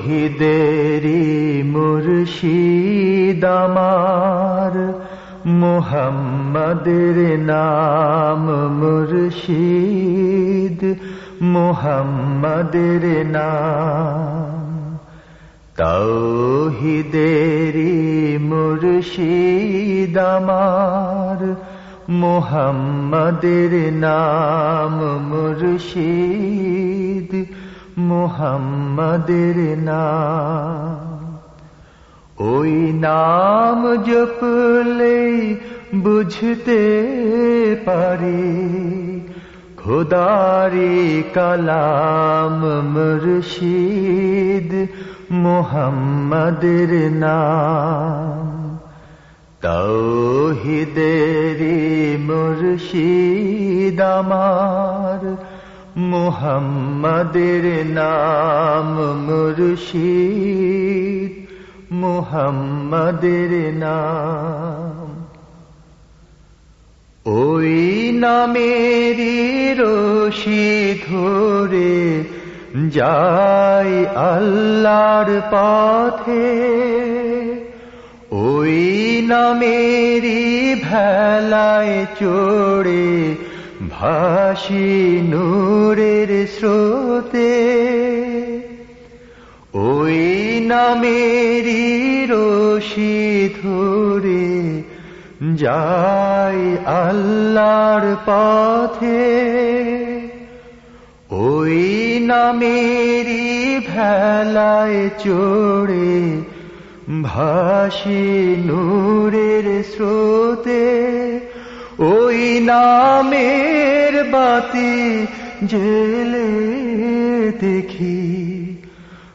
তৌহিদেরি মুর্শিদ আমার মোহাম্মদের নাম মুর্শিদ মোহাম্মদের নাম। তৌহিদেরি মুর্শিদ আমার মোহাম্মদের নাম মুর্শিদ। মোহাম্মদের নাম। ওই নাম জপলে বুঝতে পারি, খোদারি কালাম মুর্শিদ মোহাম্মদের নাম। তৌহিদেরি মুর্শিদ আমার মোহাম্মদের নাম মুর্শিদ, মোহাম্মদের নাম। ওই নামেরি রশি ধরে যাই আল্লাহর পথে। ওই নামেরি ভেলায় চড়ে ভাসি নূরের স্রোতে, ওই নামেরি রশি ধরে যাই আল্লাহর পথে। ওই নামেরি ভেলায় চড়ে ভাসি নূরের স্রোতে নামের বাতি জেলে দেখি।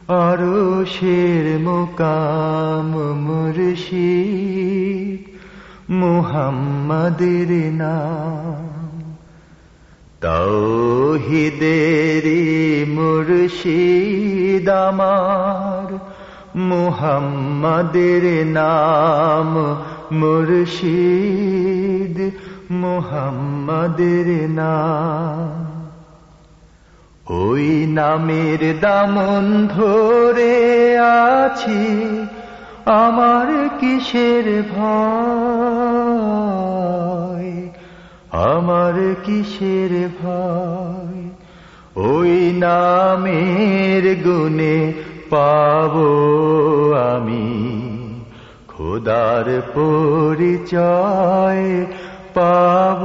আরও শের মোকাম মুর্শিদ মুহাম্মাদের নাম। তৌহিদেরি মুর্শিদ আমার, মুহাম্মাদের নাম মুর্শিদ। মুহাম্মাদের নাম। ওই নামের দামন ধরে আছি আমার কিসের ভয়? আমার কিসের ভয়? ওই নামের গুণে পাব আমি। খোদার পরিচয় পাব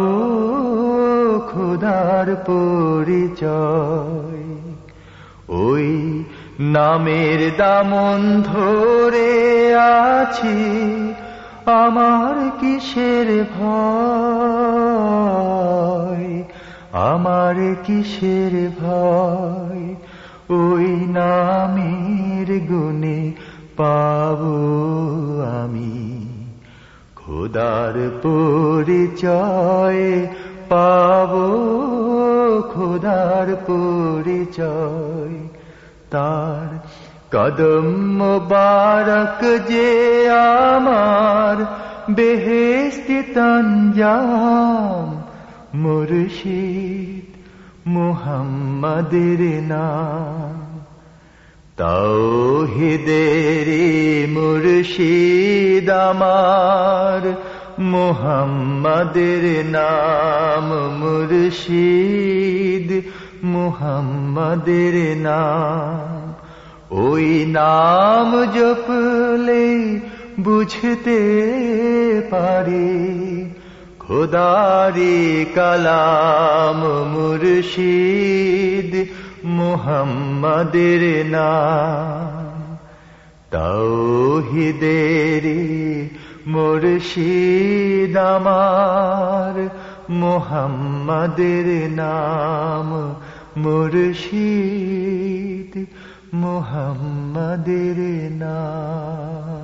খোদার পরিচয়। ওই নামের দামন ধরে আছি, আমার কিসের ভয়? আমার কিসের ভয়? ওই নামের গুণে পাব আমি। খোদার পরিচয় পাব, খোদার পরিচয়। তার কদম মোবারক যে আমার বেহেস্তি তঞ্জাম, মুর্শিদ মুহাম্মাদের নাম। তৌহিদেরি মুর্শিদ আমার, মুহাম্মাদের নাম মুর্শিদ, মুহাম্মাদের নাম। ওই নাম জপলে বুঝতে পারি, খোদারি কালাম মুর্শিদ মুহাম্মাদের নাম। তৌহিদেরি মুর্শিদ আমার। মুহাম্মাদের নাম মুর্শিদ মুহাম্মাদের নাম।